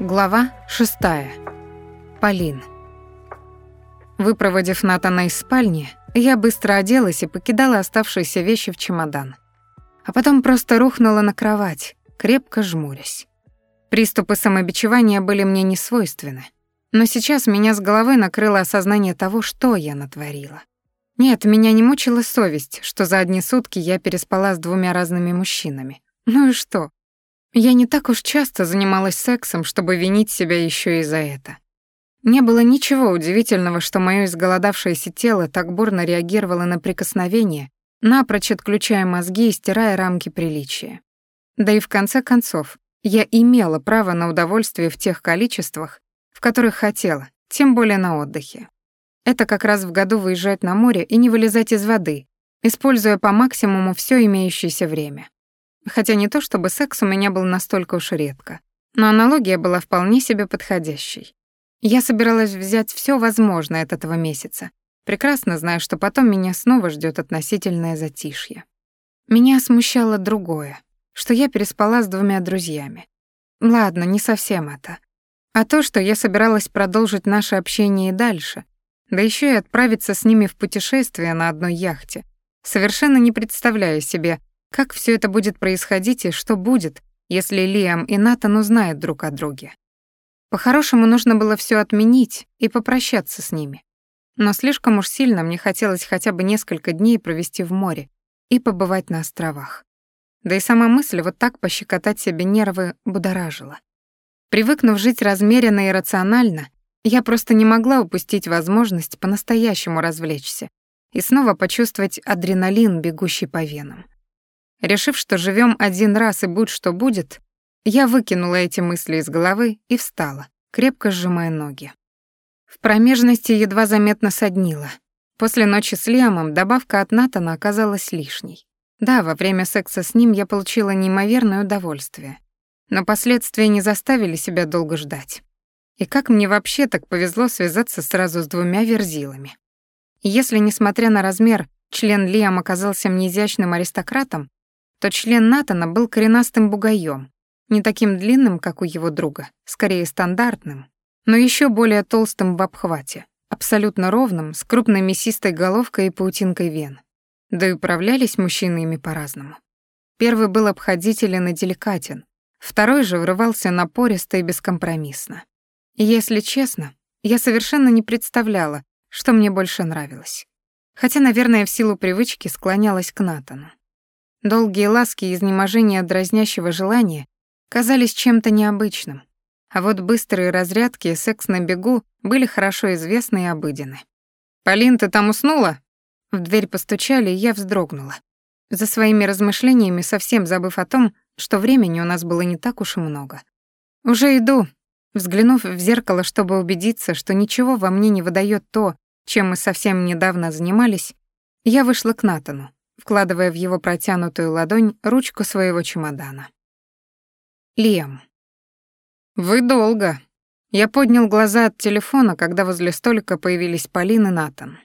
Глава шестая. Полин. Выпроводив Натана из спальни, я быстро оделась и покидала оставшиеся вещи в чемодан. А потом просто рухнула на кровать, крепко жмурясь. Приступы самобичевания были мне не свойственны. Но сейчас меня с головой накрыло осознание того, что я натворила. Нет, меня не мучила совесть, что за одни сутки я переспала с двумя разными мужчинами. Ну и что? Я не так уж часто занималась сексом, чтобы винить себя еще и за это. Не было ничего удивительного, что моё изголодавшееся тело так бурно реагировало на прикосновение, напрочь отключая мозги и стирая рамки приличия. Да и в конце концов, я имела право на удовольствие в тех количествах, в которых хотела, тем более на отдыхе. Это как раз в году выезжать на море и не вылезать из воды, используя по максимуму всё имеющееся время. Хотя не то чтобы секс у меня был настолько уж редко, но аналогия была вполне себе подходящей. Я собиралась взять все возможное от этого месяца, прекрасно зная, что потом меня снова ждет относительное затишье. Меня смущало другое, что я переспала с двумя друзьями. Ладно, не совсем это. А то, что я собиралась продолжить наше общение и дальше, да еще и отправиться с ними в путешествие на одной яхте, совершенно не представляя себе, как все это будет происходить и что будет, если Лиам и Натан узнают друг о друге? По-хорошему нужно было все отменить и попрощаться с ними. Но слишком уж сильно мне хотелось хотя бы несколько дней провести в море и побывать на островах. Да и сама мысль вот так пощекотать себе нервы будоражила. Привыкнув жить размеренно и рационально, я просто не могла упустить возможность по-настоящему развлечься и снова почувствовать адреналин, бегущий по венам. Решив, что живем один раз и будь что будет, я выкинула эти мысли из головы и встала, крепко сжимая ноги. В промежности едва заметно соднило. После ночи с Лиамом добавка от Натана оказалась лишней. Да, во время секса с ним я получила неимоверное удовольствие, но последствия не заставили себя долго ждать. И как мне вообще так повезло связаться сразу с двумя верзилами. если, несмотря на размер, член Лиам оказался мне изящным аристократом, то член Натана был коренастым бугаем, не таким длинным, как у его друга, скорее стандартным, но еще более толстым в обхвате, абсолютно ровным, с крупной мясистой головкой и паутинкой вен. Да и управлялись мужчины ими по-разному. Первый был обходителен и деликатен, второй же врывался напористо и бескомпромиссно. И если честно, я совершенно не представляла, что мне больше нравилось. Хотя, наверное, в силу привычки склонялась к Натану. Долгие ласки и изнеможение дразнящего желания казались чем-то необычным, а вот быстрые разрядки и секс на бегу были хорошо известны и обыденны. «Полин, ты там уснула?» В дверь постучали, и я вздрогнула. За своими размышлениями совсем забыв о том, что времени у нас было не так уж и много. «Уже иду», взглянув в зеркало, чтобы убедиться, что ничего во мне не выдает то, чем мы совсем недавно занимались, я вышла к Натану вкладывая в его протянутую ладонь ручку своего чемодана. Лиам. «Вы долго». Я поднял глаза от телефона, когда возле столика появились Полин и Натан.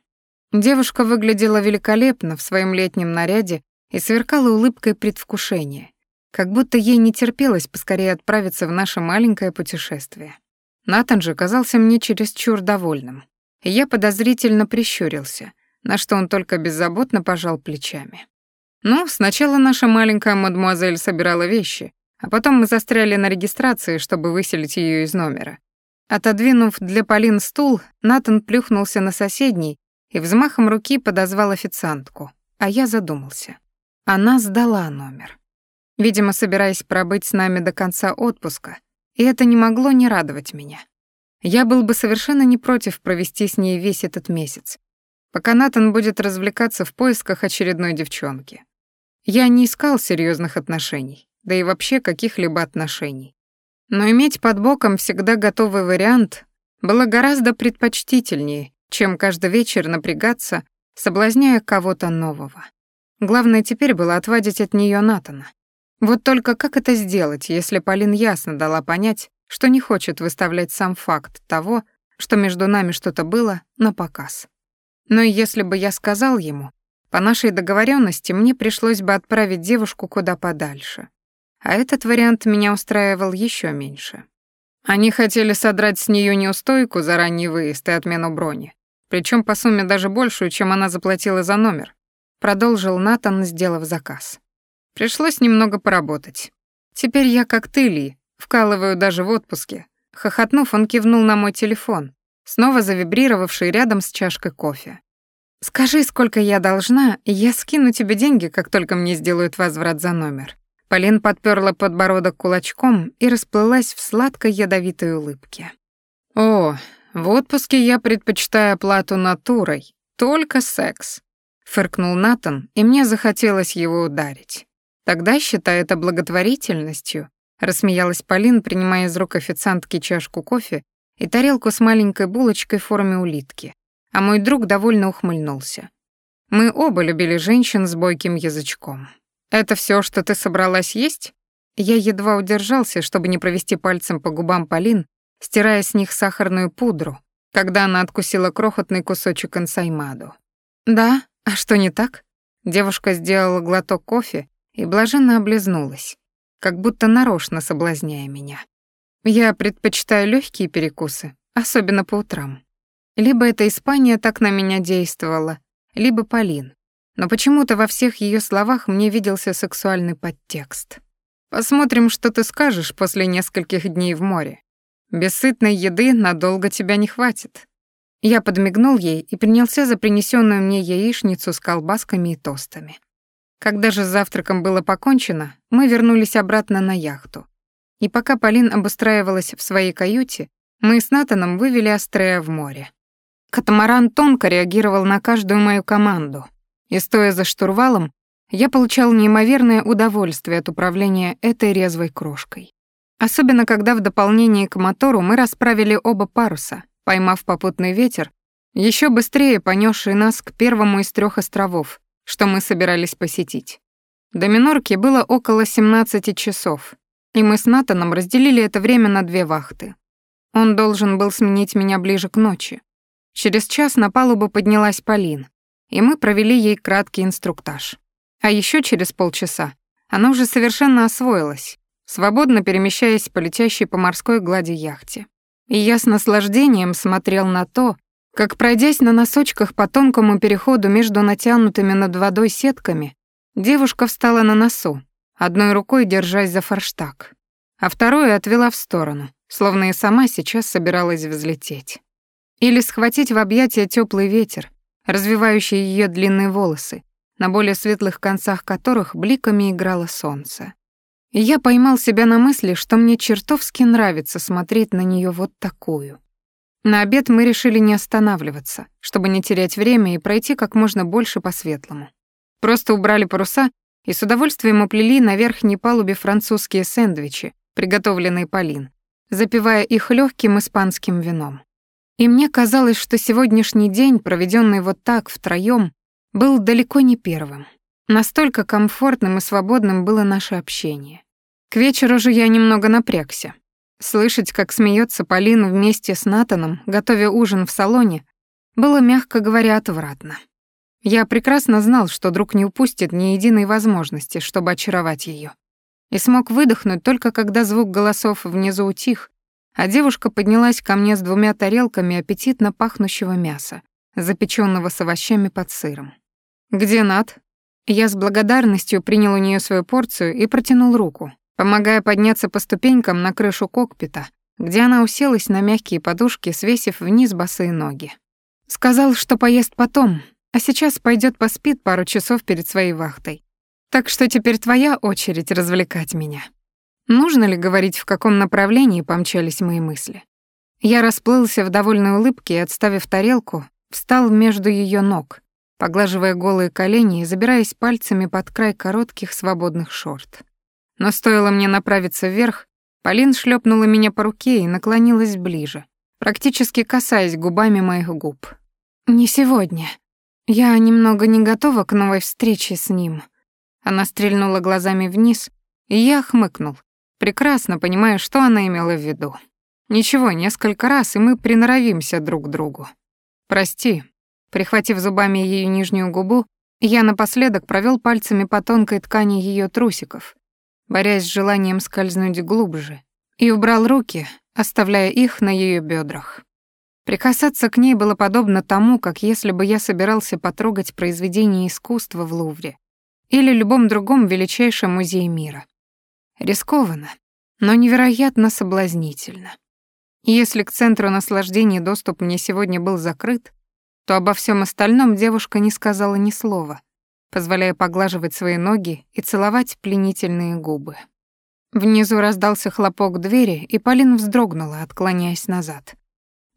Девушка выглядела великолепно в своем летнем наряде и сверкала улыбкой предвкушения, как будто ей не терпелось поскорее отправиться в наше маленькое путешествие. Натан же казался мне чересчур довольным, и я подозрительно прищурился — на что он только беззаботно пожал плечами. Ну, сначала наша маленькая мадемуазель собирала вещи, а потом мы застряли на регистрации, чтобы выселить ее из номера. Отодвинув для Полин стул, Натан плюхнулся на соседний и взмахом руки подозвал официантку, а я задумался. Она сдала номер. Видимо, собираясь пробыть с нами до конца отпуска, и это не могло не радовать меня. Я был бы совершенно не против провести с ней весь этот месяц, пока Натан будет развлекаться в поисках очередной девчонки. Я не искал серьезных отношений, да и вообще каких-либо отношений. Но иметь под боком всегда готовый вариант было гораздо предпочтительнее, чем каждый вечер напрягаться, соблазняя кого-то нового. Главное теперь было отвадить от нее Натана. Вот только как это сделать, если Полин ясно дала понять, что не хочет выставлять сам факт того, что между нами что-то было, на показ. Но если бы я сказал ему, по нашей договоренности мне пришлось бы отправить девушку куда подальше. А этот вариант меня устраивал еще меньше. Они хотели содрать с нее неустойку за ранний выезд и отмену брони, причем по сумме даже большую, чем она заплатила за номер, продолжил Натан, сделав заказ. Пришлось немного поработать. Теперь я как ты, Ли, вкалываю даже в отпуске. Хохотнув, он кивнул на мой телефон, снова завибрировавший рядом с чашкой кофе. «Скажи, сколько я должна, и я скину тебе деньги, как только мне сделают возврат за номер». Полин подперла подбородок кулачком и расплылась в сладкой ядовитой улыбке. «О, в отпуске я предпочитаю оплату натурой, только секс», — фыркнул Натан, и мне захотелось его ударить. «Тогда считай это благотворительностью», — рассмеялась Полин, принимая из рук официантки чашку кофе и тарелку с маленькой булочкой в форме улитки, а мой друг довольно ухмыльнулся. Мы оба любили женщин с бойким язычком. «Это все, что ты собралась есть?» Я едва удержался, чтобы не провести пальцем по губам Полин, стирая с них сахарную пудру, когда она откусила крохотный кусочек инсаймаду. «Да, а что не так?» Девушка сделала глоток кофе и блаженно облизнулась, как будто нарочно соблазняя меня. Я предпочитаю легкие перекусы, особенно по утрам. Либо эта Испания так на меня действовала, либо Полин. Но почему-то во всех ее словах мне виделся сексуальный подтекст. Посмотрим, что ты скажешь после нескольких дней в море. Без сытной еды надолго тебя не хватит. Я подмигнул ей и принялся за принесенную мне яичницу с колбасками и тостами. Когда же с завтраком было покончено, мы вернулись обратно на яхту. И пока Полин обустраивалась в своей каюте, мы с Натаном вывели Астрея в море. Катамаран тонко реагировал на каждую мою команду, и, стоя за штурвалом, я получал неимоверное удовольствие от управления этой резвой крошкой. Особенно, когда в дополнение к мотору мы расправили оба паруса, поймав попутный ветер, еще быстрее понесший нас к первому из трех островов, что мы собирались посетить. До Минорки было около 17 часов, и мы с Натаном разделили это время на две вахты. Он должен был сменить меня ближе к ночи, Через час на палубу поднялась Полин, и мы провели ей краткий инструктаж. А еще через полчаса она уже совершенно освоилась, свободно перемещаясь по летящей по морской глади яхте. И я с наслаждением смотрел на то, как, пройдясь на носочках по тонкому переходу между натянутыми над водой сетками, девушка встала на носу, одной рукой держась за форштаг, а вторую отвела в сторону, словно и сама сейчас собиралась взлететь. Или схватить в объятия теплый ветер, развивающий ее длинные волосы, на более светлых концах которых бликами играло солнце. И я поймал себя на мысли, что мне чертовски нравится смотреть на нее вот такую. На обед мы решили не останавливаться, чтобы не терять время и пройти как можно больше по светлому. Просто убрали паруса и с удовольствием уплели на верхней палубе французские сэндвичи, приготовленные Полин, запивая их легким испанским вином. И мне казалось, что сегодняшний день, проведенный вот так втроем, был далеко не первым. Настолько комфортным и свободным было наше общение. К вечеру же я немного напрягся. Слышать, как смеется Полина вместе с Натаном, готовя ужин в салоне, было, мягко говоря, отвратно. Я прекрасно знал, что друг не упустит ни единой возможности, чтобы очаровать ее, И смог выдохнуть только когда звук голосов внизу утих, а девушка поднялась ко мне с двумя тарелками аппетитно пахнущего мяса, запеченного с овощами под сыром. «Где Над?» Я с благодарностью принял у нее свою порцию и протянул руку, помогая подняться по ступенькам на крышу кокпита, где она уселась на мягкие подушки, свесив вниз босые ноги. Сказал, что поест потом, а сейчас пойдет поспит пару часов перед своей вахтой. Так что теперь твоя очередь развлекать меня. Нужно ли говорить, в каком направлении помчались мои мысли? Я расплылся в довольной улыбке и, отставив тарелку, встал между ее ног, поглаживая голые колени и забираясь пальцами под край коротких свободных шорт. Но стоило мне направиться вверх, Полин шлепнула меня по руке и наклонилась ближе, практически касаясь губами моих губ. «Не сегодня. Я немного не готова к новой встрече с ним». Она стрельнула глазами вниз, и я хмыкнул, прекрасно понимая, что она имела в виду. Ничего, несколько раз, и мы приноровимся друг к другу. Прости. Прихватив зубами ее нижнюю губу, я напоследок провел пальцами по тонкой ткани ее трусиков, борясь с желанием скользнуть глубже, и убрал руки, оставляя их на ее бедрах. Прикасаться к ней было подобно тому, как если бы я собирался потрогать произведение искусства в Лувре или любом другом величайшем музее мира. Рискованно, но невероятно соблазнительно. если к центру наслаждения доступ мне сегодня был закрыт, то обо всем остальном девушка не сказала ни слова, позволяя поглаживать свои ноги и целовать пленительные губы. Внизу раздался хлопок двери, и Полин вздрогнула, отклоняясь назад.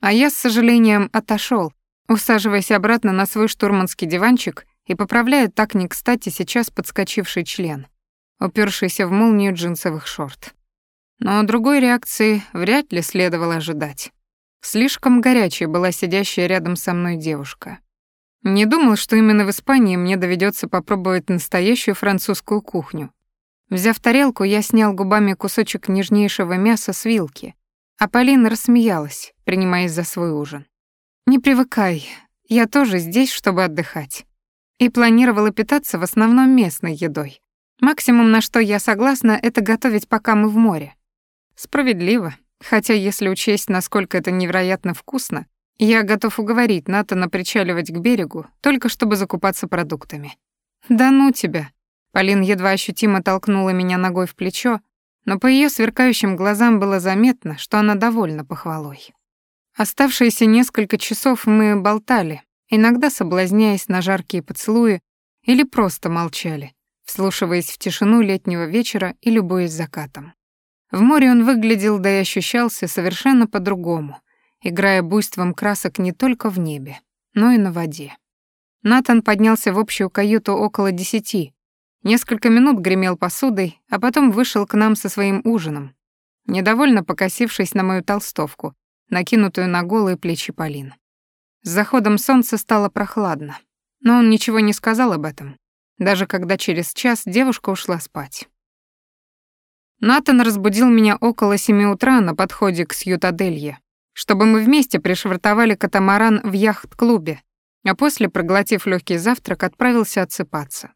А я с сожалением отошел, усаживаясь обратно на свой штурманский диванчик и поправляя так не кстати сейчас подскочивший член, упершийся в молнию джинсовых шорт. Но другой реакции вряд ли следовало ожидать. Слишком горячей была сидящая рядом со мной девушка. Не думал, что именно в Испании мне доведется попробовать настоящую французскую кухню. Взяв тарелку, я снял губами кусочек нежнейшего мяса с вилки а Полина рассмеялась, принимаясь за свой ужин. «Не привыкай, я тоже здесь, чтобы отдыхать. И планировала питаться в основном местной едой. Максимум, на что я согласна, это готовить, пока мы в море. Справедливо, хотя если учесть, насколько это невероятно вкусно, я готов уговорить Натана причаливать к берегу, только чтобы закупаться продуктами. «Да ну тебя!» Полин едва ощутимо толкнула меня ногой в плечо, но по ее сверкающим глазам было заметно, что она довольна похвалой. Оставшиеся несколько часов мы болтали, иногда соблазняясь на жаркие поцелуи или просто молчали, вслушиваясь в тишину летнего вечера и любуясь закатом. В море он выглядел, да и ощущался совершенно по-другому, играя буйством красок не только в небе, но и на воде. Натан поднялся в общую каюту около десяти, Несколько минут гремел посудой, а потом вышел к нам со своим ужином, недовольно покосившись на мою толстовку, накинутую на голые плечи Полин. С заходом солнца стало прохладно, но он ничего не сказал об этом, даже когда через час девушка ушла спать. Натан разбудил меня около семи утра на подходе к Сьютаделье, чтобы мы вместе пришвартовали катамаран в яхт-клубе, а после, проглотив легкий завтрак, отправился отсыпаться.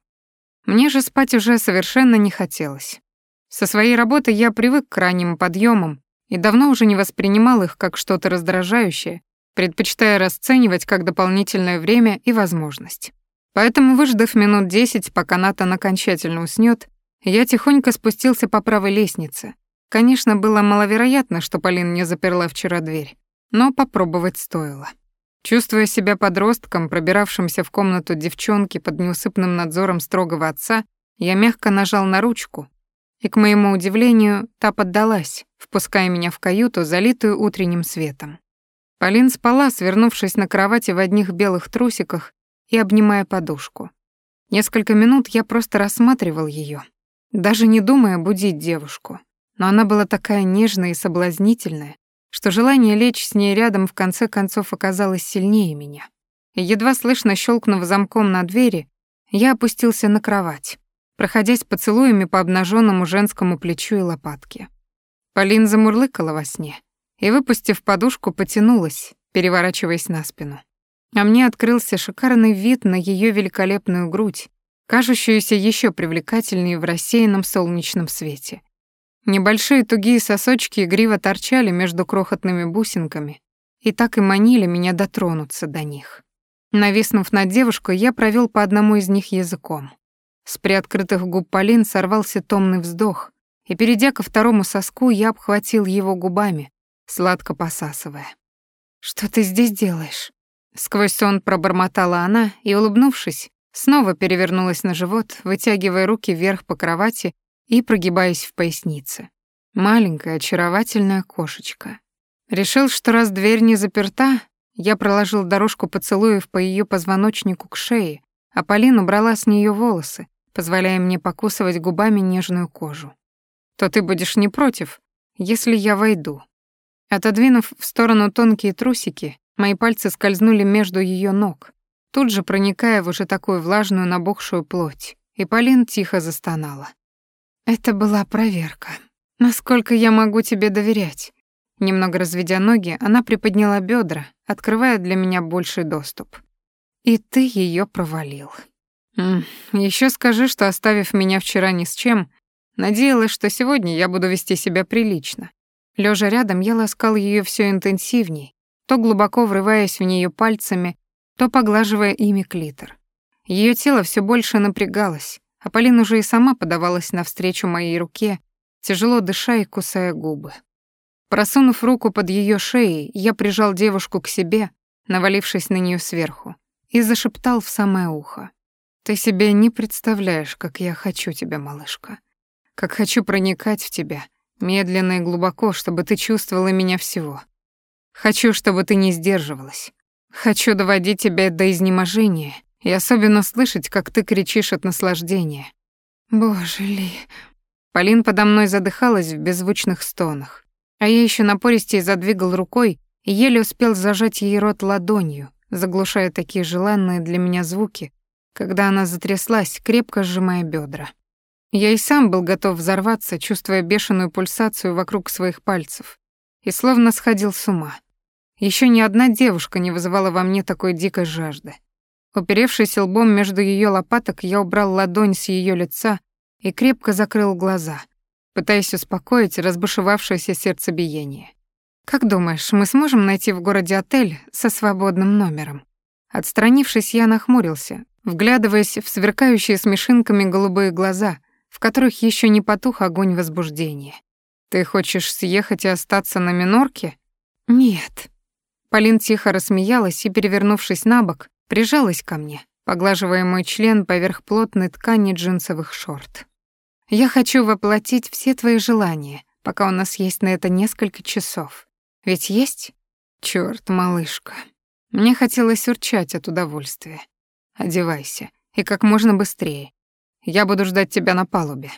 Мне же спать уже совершенно не хотелось. Со своей работы я привык к ранним подъемам и давно уже не воспринимал их как что-то раздражающее, предпочитая расценивать как дополнительное время и возможность. Поэтому, выждав минут десять, пока Натан окончательно уснёт, я тихонько спустился по правой лестнице. Конечно, было маловероятно, что Полин не заперла вчера дверь, но попробовать стоило. Чувствуя себя подростком, пробиравшимся в комнату девчонки под неусыпным надзором строгого отца, я мягко нажал на ручку, и, к моему удивлению, та поддалась, впуская меня в каюту, залитую утренним светом. Полин спала, свернувшись на кровати в одних белых трусиках и обнимая подушку. Несколько минут я просто рассматривал ее, даже не думая будить девушку. Но она была такая нежная и соблазнительная, что желание лечь с ней рядом в конце концов оказалось сильнее меня. Едва слышно щелкнув замком на двери, я опустился на кровать, проходясь поцелуями по обнаженному женскому плечу и лопатке. Полин замурлыкала во сне и, выпустив подушку, потянулась, переворачиваясь на спину. А мне открылся шикарный вид на ее великолепную грудь, кажущуюся еще привлекательнее в рассеянном солнечном свете. Небольшие тугие сосочки игриво торчали между крохотными бусинками и так и манили меня дотронуться до них. Нависнув над девушкой, я провел по одному из них языком. С приоткрытых губ Полин сорвался томный вздох, и, перейдя ко второму соску, я обхватил его губами, сладко посасывая. «Что ты здесь делаешь?» Сквозь сон пробормотала она и, улыбнувшись, снова перевернулась на живот, вытягивая руки вверх по кровати и прогибаясь в пояснице. Маленькая очаровательная кошечка. Решил, что раз дверь не заперта, я проложил дорожку поцелуев по ее позвоночнику к шее, а Полина убрала с нее волосы, позволяя мне покусывать губами нежную кожу. То ты будешь не против, если я войду. Отодвинув в сторону тонкие трусики, мои пальцы скользнули между ее ног, тут же проникая в уже такую влажную набухшую плоть, и Полин тихо застонала. Это была проверка. Насколько я могу тебе доверять? Немного разведя ноги, она приподняла бедра, открывая для меня больший доступ. И ты ее провалил. Еще скажи, что оставив меня вчера ни с чем, надеялась, что сегодня я буду вести себя прилично. Лежа рядом, я ласкал ее все интенсивней, то глубоко врываясь в нее пальцами, то поглаживая ими клитор. Ее тело все больше напрягалось, а Полин уже и сама подавалась навстречу моей руке, тяжело дыша и кусая губы. Просунув руку под ее шеей, я прижал девушку к себе, навалившись на нее сверху, и зашептал в самое ухо. «Ты себе не представляешь, как я хочу тебя, малышка. Как хочу проникать в тебя, медленно и глубоко, чтобы ты чувствовала меня всего. Хочу, чтобы ты не сдерживалась. Хочу доводить тебя до изнеможения и особенно слышать, как ты кричишь от наслаждения. Боже ли... Полин подо мной задыхалась в беззвучных стонах, а я еще напористее задвигал рукой и еле успел зажать ей рот ладонью, заглушая такие желанные для меня звуки, когда она затряслась, крепко сжимая бедра. Я и сам был готов взорваться, чувствуя бешеную пульсацию вокруг своих пальцев, и словно сходил с ума. Еще ни одна девушка не вызывала во мне такой дикой жажды. Уперевшись лбом между ее лопаток, я убрал ладонь с ее лица и крепко закрыл глаза, пытаясь успокоить разбушевавшееся сердцебиение. «Как думаешь, мы сможем найти в городе отель со свободным номером?» Отстранившись, я нахмурился, вглядываясь в сверкающие смешинками голубые глаза, в которых еще не потух огонь возбуждения. «Ты хочешь съехать и остаться на минорке?» «Нет». Полин тихо рассмеялась и, перевернувшись на бок, прижалась ко мне, поглаживая мой член поверх плотной ткани джинсовых шорт. «Я хочу воплотить все твои желания, пока у нас есть на это несколько часов. Ведь есть? Чёрт, малышка. Мне хотелось урчать от удовольствия. Одевайся, и как можно быстрее. Я буду ждать тебя на палубе.